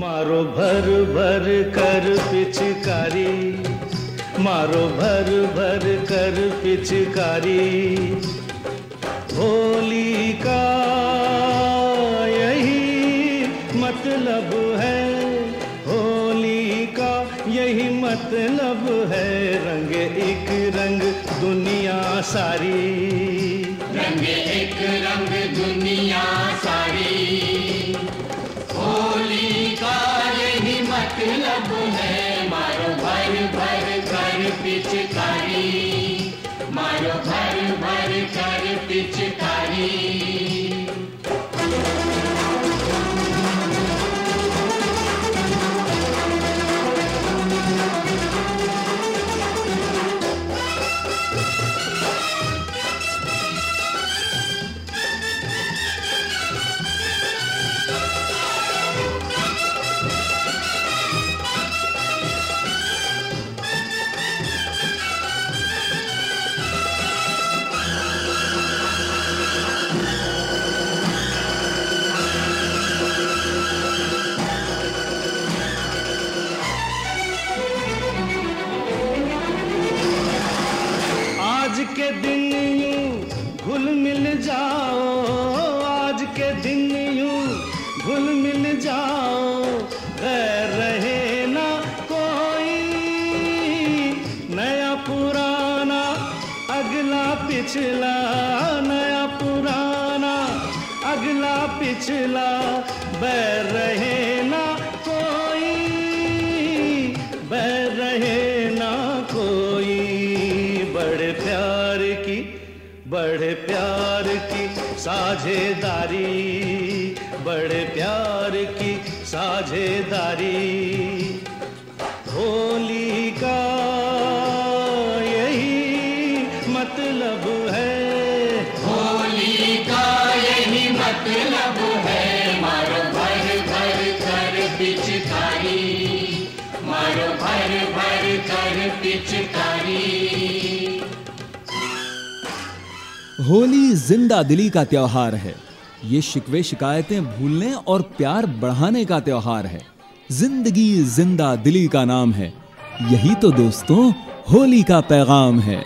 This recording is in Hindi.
मारो भर भर कर पिचकारी। मारो भर भर कर पिचकारी। होली का यही मतलब है। होली का यही मतलब है। रंग एक रंग दुनिया सारी। रंग पिचकारी मारो भर भर कर पिचकारी। मिल जाओ, आज के दिन यूँ घुल मिल जाओ। रहे ना कोई नया पुराना, अगला पिछला नया पुराना, अगला पिछला, बैर रहे बड़े प्यार की साझेदारी, बड़े प्यार की साझेदारी। होली का यही मतलब है। होली का यही मतलब है। मारो भर भर कर पिचकारी, मारो भर भर कर पिचकारी। होली ज़िंदा दिली का त्यौहार है। ये शिकवे शिकायतें भूलने और प्यार बढ़ाने का त्यौहार है। ज़िंदगी ज़िंदा दिली का नाम है। यही तो दोस्तों, होली का पैगाम है।